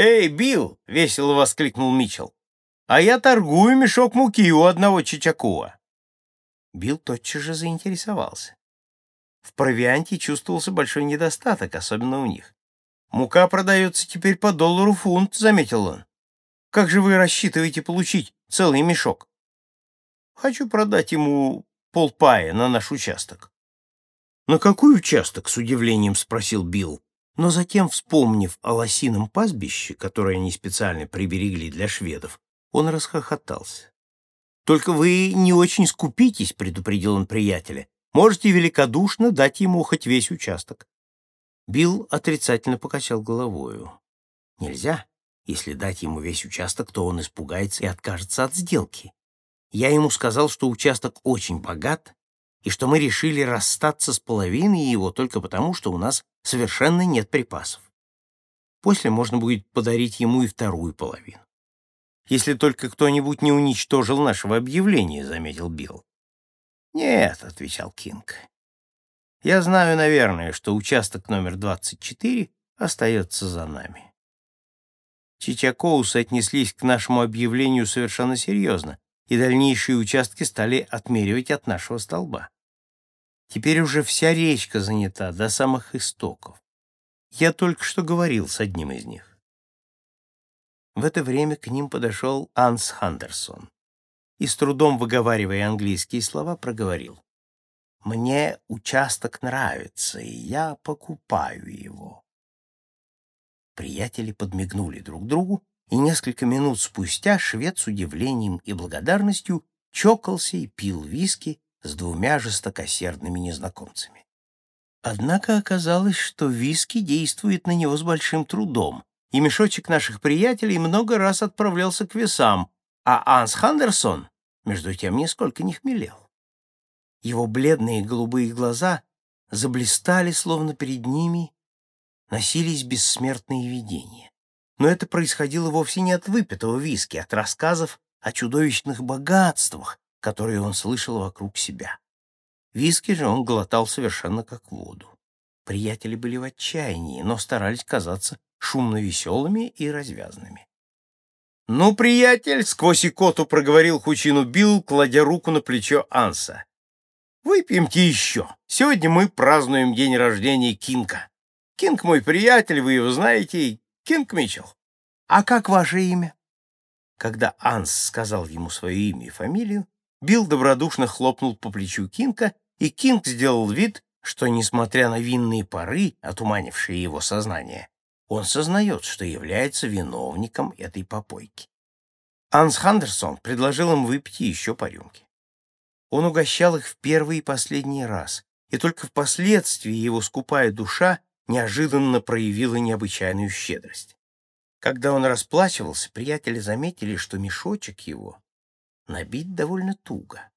«Эй, Билл!» — весело воскликнул Митчелл. «А я торгую мешок муки у одного Чичакуа». Билл тотчас же заинтересовался. В провианте чувствовался большой недостаток, особенно у них. «Мука продается теперь по доллару фунт», — заметил он. «Как же вы рассчитываете получить целый мешок?» «Хочу продать ему полпая на наш участок». «На какой участок?» — с удивлением спросил Билл. Но затем, вспомнив о лосином пастбище, которое они специально приберегли для шведов, он расхохотался. «Только вы не очень скупитесь», — предупредил он приятеля. «Можете великодушно дать ему хоть весь участок». Билл отрицательно покачал головою. «Нельзя. Если дать ему весь участок, то он испугается и откажется от сделки. Я ему сказал, что участок очень богат, и что мы решили расстаться с половиной его только потому, что у нас совершенно нет припасов. После можно будет подарить ему и вторую половину. Если только кто-нибудь не уничтожил нашего объявления, заметил Билл. Нет, отвечал Кинг. Я знаю, наверное, что участок номер 24 остается за нами. Чичакоусы отнеслись к нашему объявлению совершенно серьезно, и дальнейшие участки стали отмеривать от нашего столба. Теперь уже вся речка занята до самых истоков. Я только что говорил с одним из них. В это время к ним подошел Анс Хандерсон и, с трудом выговаривая английские слова, проговорил. «Мне участок нравится, и я покупаю его». Приятели подмигнули друг другу и несколько минут спустя швед с удивлением и благодарностью чокался и пил виски с двумя жестокосердными незнакомцами. Однако оказалось, что виски действует на него с большим трудом, и мешочек наших приятелей много раз отправлялся к весам, а Анс Хандерсон, между тем, нисколько не хмелел. Его бледные голубые глаза заблистали, словно перед ними носились бессмертные видения. Но это происходило вовсе не от выпитого виски, от рассказов о чудовищных богатствах, которые он слышал вокруг себя. Виски же он глотал совершенно как воду. Приятели были в отчаянии, но старались казаться шумно веселыми и развязными. «Ну, приятель!» — сквозь икоту проговорил Хучину Билл, кладя руку на плечо Анса. «Выпьемте еще. Сегодня мы празднуем день рождения Кинга. Кинг мой приятель, вы его знаете, Кинг Митчелл. А как ваше имя?» Когда Анс сказал ему свое имя и фамилию, Билл добродушно хлопнул по плечу Кинга, и Кинг сделал вид, что, несмотря на винные пары, отуманившие его сознание, он сознает, что является виновником этой попойки. Анс Хандерсон предложил им выпить еще по рюмке. Он угощал их в первый и последний раз, и только впоследствии его скупая душа неожиданно проявила необычайную щедрость. Когда он расплачивался, приятели заметили, что мешочек его набит довольно туго.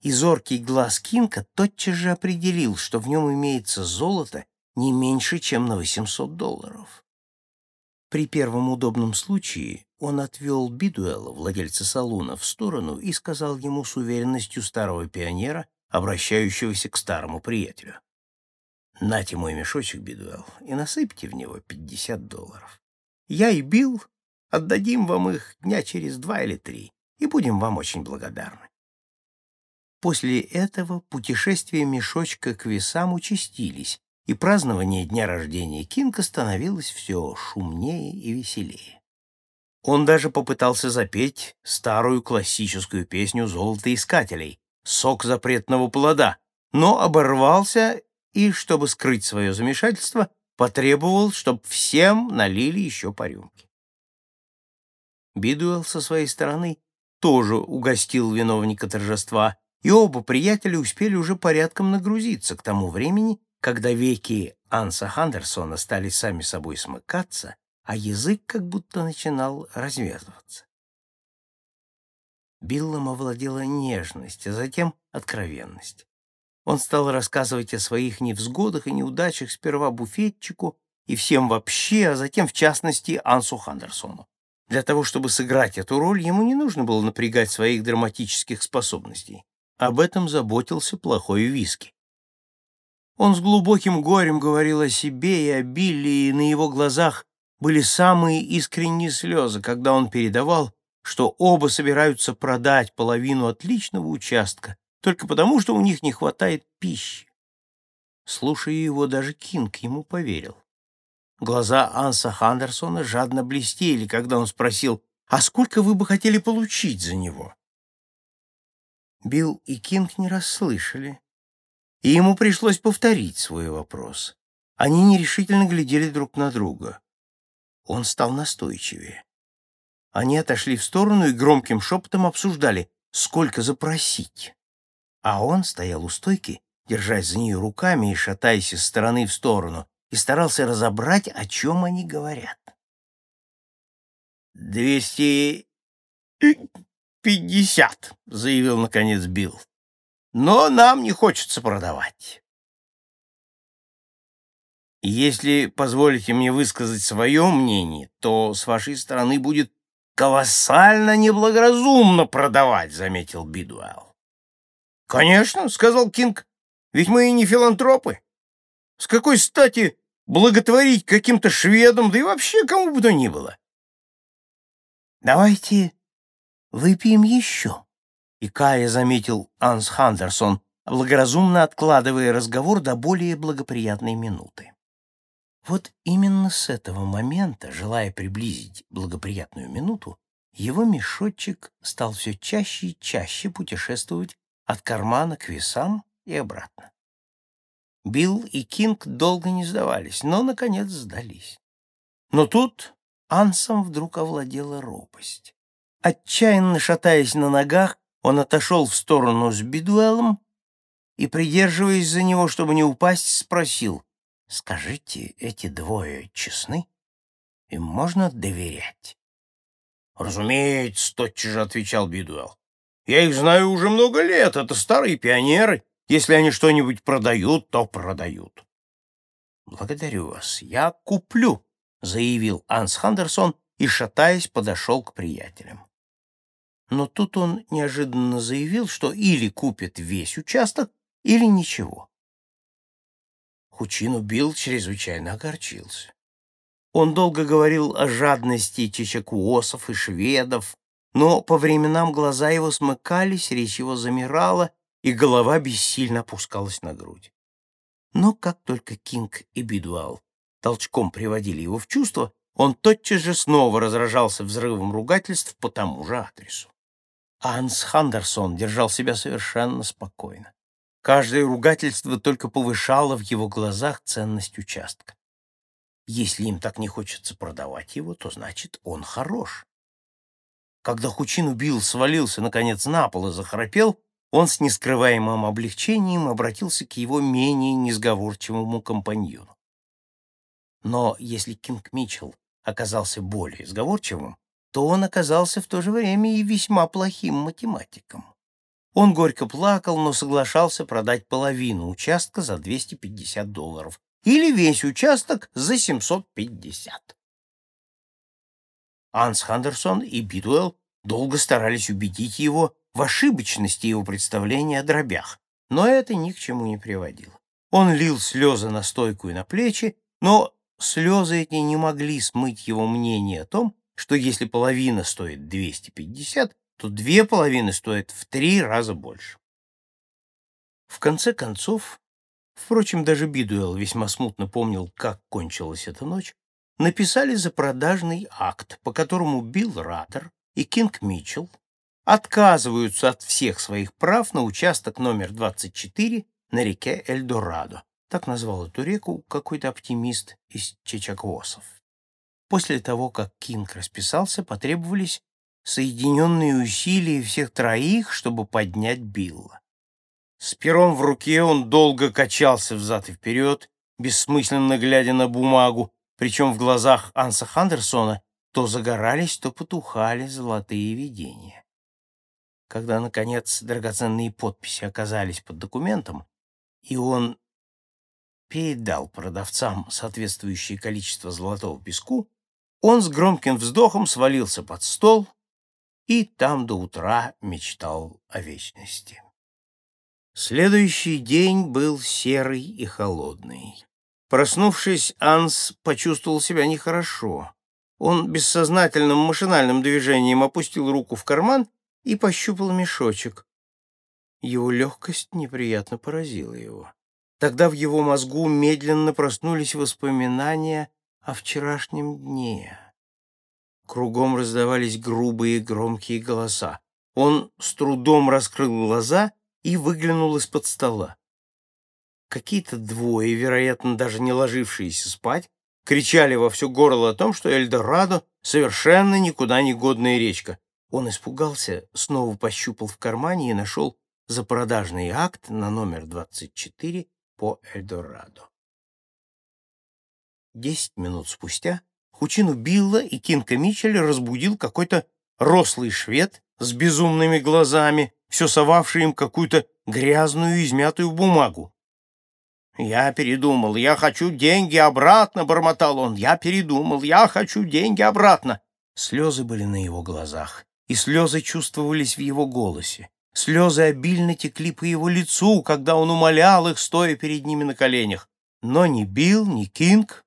И зоркий глаз Кинка тотчас же определил, что в нем имеется золото не меньше, чем на 800 долларов. При первом удобном случае он отвел Бидуэла, владельца салуна, в сторону и сказал ему с уверенностью старого пионера, обращающегося к старому приятелю. «Нате мой мешочек, Бидуэлл, и насыпьте в него пятьдесят долларов. Я и Билл отдадим вам их дня через два или три, и будем вам очень благодарны». После этого путешествия мешочка к весам участились, и празднование дня рождения Кинга становилось все шумнее и веселее. Он даже попытался запеть старую классическую песню золотоискателей «Сок запретного плода», но оборвался и, чтобы скрыть свое замешательство, потребовал, чтобы всем налили еще по рюмке. Бидуэлл со своей стороны тоже угостил виновника торжества, и оба приятеля успели уже порядком нагрузиться к тому времени, когда веки Анса Хандерсона стали сами собой смыкаться, а язык как будто начинал развязываться. Биллом овладела нежность, а затем откровенность. Он стал рассказывать о своих невзгодах и неудачах сперва буфетчику и всем вообще, а затем, в частности, Ансу Хандерсону. Для того, чтобы сыграть эту роль, ему не нужно было напрягать своих драматических способностей. Об этом заботился плохой виски. Он с глубоким горем говорил о себе и о Билли, и на его глазах были самые искренние слезы, когда он передавал, что оба собираются продать половину отличного участка только потому, что у них не хватает пищи. Слушая его, даже Кинг ему поверил. Глаза Анса Хандерсона жадно блестели, когда он спросил, «А сколько вы бы хотели получить за него?» Билл и Кинг не расслышали, и ему пришлось повторить свой вопрос. Они нерешительно глядели друг на друга. Он стал настойчивее. Они отошли в сторону и громким шепотом обсуждали, сколько запросить. А он стоял у стойки, держась за нее руками и шатаясь из стороны в сторону, и старался разобрать, о чем они говорят. «Двести пятьдесят», — заявил наконец Билл. «Но нам не хочется продавать. Если позволите мне высказать свое мнение, то с вашей стороны будет колоссально неблагоразумно продавать, заметил Бидуэлл. Конечно, сказал Кинг, ведь мы и не филантропы. С какой стати благотворить каким-то шведам, да и вообще кому бы то ни было? Давайте выпьем еще. И Кая заметил Анс Хандерсон, благоразумно откладывая разговор до более благоприятной минуты. Вот именно с этого момента, желая приблизить благоприятную минуту, его мешочек стал все чаще и чаще путешествовать от кармана к весам и обратно. Билл и Кинг долго не сдавались, но, наконец, сдались. Но тут Ансом вдруг овладела робость. Отчаянно шатаясь на ногах, он отошел в сторону с Бидуэлом и, придерживаясь за него, чтобы не упасть, спросил, Скажите, эти двое честны? Им можно доверять? Разумеется, тотчас же отвечал Бидуэлл. Я их знаю уже много лет, это старые пионеры. Если они что-нибудь продают, то продают. Благодарю вас, я куплю, заявил Анс Хандерсон и, шатаясь, подошел к приятелям. Но тут он неожиданно заявил, что или купит весь участок, или ничего. Хучину Билл чрезвычайно огорчился. Он долго говорил о жадности чечакуосов и шведов, но по временам глаза его смыкались, речь его замирала, и голова бессильно опускалась на грудь. Но как только Кинг и Бидуал толчком приводили его в чувство, он тотчас же снова разражался взрывом ругательств по тому же адресу. Анс Хандерсон держал себя совершенно спокойно. Каждое ругательство только повышало в его глазах ценность участка. Если им так не хочется продавать его, то значит, он хорош. Когда Хучин убил, свалился, наконец, на пол и захрапел, он с нескрываемым облегчением обратился к его менее несговорчивому компаньону. Но если Кинг Митчелл оказался более сговорчивым, то он оказался в то же время и весьма плохим математиком. Он горько плакал, но соглашался продать половину участка за 250 долларов или весь участок за 750. Анс Хандерсон и Бидуэлл долго старались убедить его в ошибочности его представления о дробях, но это ни к чему не приводило. Он лил слезы на стойку и на плечи, но слезы эти не могли смыть его мнение о том, что если половина стоит 250, то две половины стоят в три раза больше. В конце концов, впрочем, даже Бидуэлл весьма смутно помнил, как кончилась эта ночь, написали за продажный акт, по которому Билл Раттер и Кинг Митчелл отказываются от всех своих прав на участок номер 24 на реке Эльдорадо. Так назвал эту реку какой-то оптимист из чечаквосов. После того, как Кинг расписался, потребовались соединенные усилия всех троих, чтобы поднять Билла. С пером в руке он долго качался взад и вперед, бессмысленно глядя на бумагу, причем в глазах Анса Хандерсона то загорались, то потухали золотые видения. Когда, наконец, драгоценные подписи оказались под документом, и он передал продавцам соответствующее количество золотого песку, он с громким вздохом свалился под стол и там до утра мечтал о вечности. Следующий день был серый и холодный. Проснувшись, Анс почувствовал себя нехорошо. Он бессознательным машинальным движением опустил руку в карман и пощупал мешочек. Его легкость неприятно поразила его. Тогда в его мозгу медленно проснулись воспоминания о вчерашнем дне. Кругом раздавались грубые громкие голоса. Он с трудом раскрыл глаза и выглянул из-под стола. Какие-то двое, вероятно, даже не ложившиеся спать, кричали во все горло о том, что Эльдорадо совершенно никуда не годная речка. Он испугался, снова пощупал в кармане и нашел запродажный акт на номер 24 по Эльдорадо. Десять минут спустя Хучину Билла и Кинка Мичеля разбудил какой-то рослый швед с безумными глазами, все совавший им какую-то грязную измятую бумагу. «Я передумал, я хочу деньги обратно», — бормотал он. «Я передумал, я хочу деньги обратно». Слезы были на его глазах, и слезы чувствовались в его голосе. Слезы обильно текли по его лицу, когда он умолял их, стоя перед ними на коленях. Но ни Билл, ни Кинг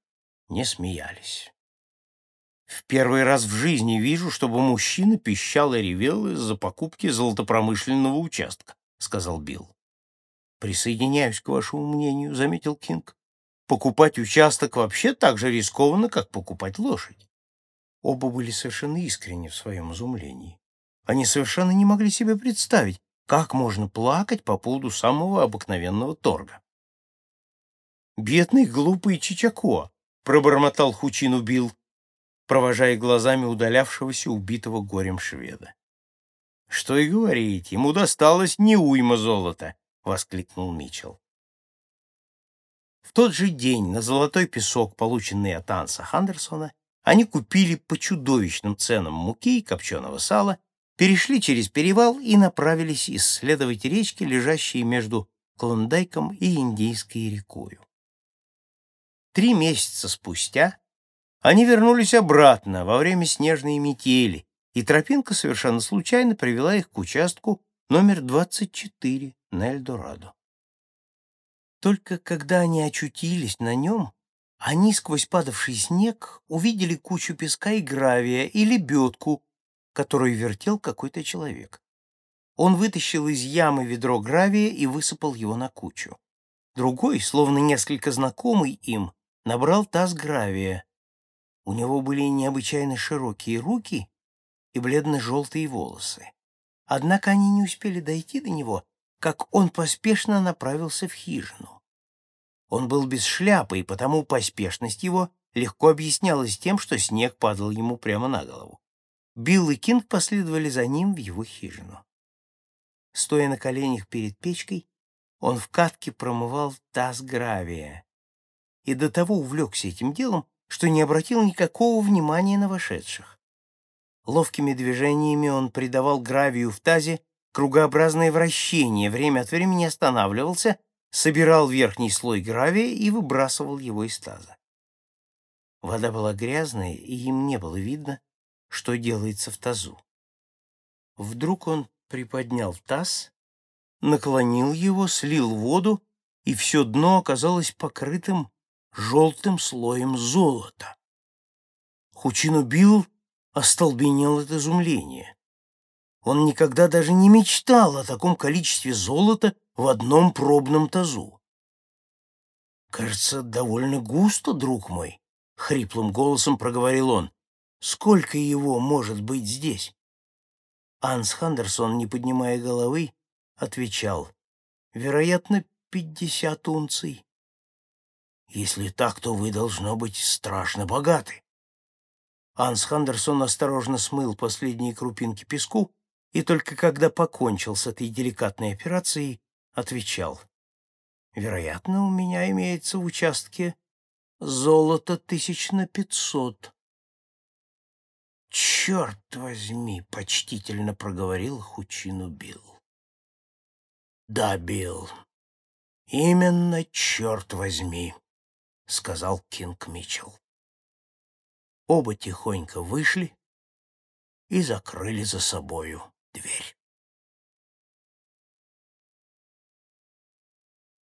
не смеялись. В первый раз в жизни вижу, чтобы мужчина пищал и ревел из-за покупки золотопромышленного участка, сказал Билл. Присоединяюсь к вашему мнению, заметил Кинг. Покупать участок вообще так же рискованно, как покупать лошадь. Оба были совершенно искренни в своем изумлении. Они совершенно не могли себе представить, как можно плакать по поводу самого обыкновенного торга. «Бедный глупый Чичако!» — пробормотал Хучин Билл провожая глазами удалявшегося убитого горем шведа. «Что и говорить, ему досталось не уйма золота!» — воскликнул Митчелл. В тот же день на золотой песок, полученный от Анса Хандерсона, они купили по чудовищным ценам муки и копченого сала, перешли через перевал и направились исследовать речки, лежащие между Клондайком и Индийской рекою. Три месяца спустя они вернулись обратно во время снежной метели, и тропинка совершенно случайно привела их к участку номер 24 на Эльдорадо. Только когда они очутились на нем, они сквозь падавший снег увидели кучу песка и гравия и лебедку, которую вертел какой-то человек. Он вытащил из ямы ведро гравия и высыпал его на кучу. Другой, словно несколько знакомый им, набрал таз гравия, у него были необычайно широкие руки и бледно-желтые волосы. Однако они не успели дойти до него, как он поспешно направился в хижину. Он был без шляпы, и потому поспешность его легко объяснялась тем, что снег падал ему прямо на голову. Билл и Кинг последовали за ним в его хижину. Стоя на коленях перед печкой, он в катке промывал таз гравия и до того увлекся этим делом, что не обратил никакого внимания на вошедших. Ловкими движениями он придавал гравию в тазе кругообразное вращение, время от времени останавливался, собирал верхний слой гравия и выбрасывал его из таза. Вода была грязная, и им не было видно, что делается в тазу. Вдруг он приподнял таз, наклонил его, слил воду, и все дно оказалось покрытым желтым слоем золота. Хучин Билл остолбенел от изумления. Он никогда даже не мечтал о таком количестве золота в одном пробном тазу. «Кажется, довольно густо, друг мой», — хриплым голосом проговорил он. «Сколько его может быть здесь?» Анс Хандерсон, не поднимая головы, отвечал. «Вероятно, пятьдесят унций». Если так, то вы, должно быть, страшно богаты. Анс Хандерсон осторожно смыл последние крупинки песку и только когда покончил с этой деликатной операцией, отвечал. «Вероятно, у меня имеется в участке золото тысяч на пятьсот». «Черт возьми!» — почтительно проговорил Хучину Билл. «Да, Билл, именно черт возьми!» — сказал Кинг Митчелл. Оба тихонько вышли и закрыли за собою дверь.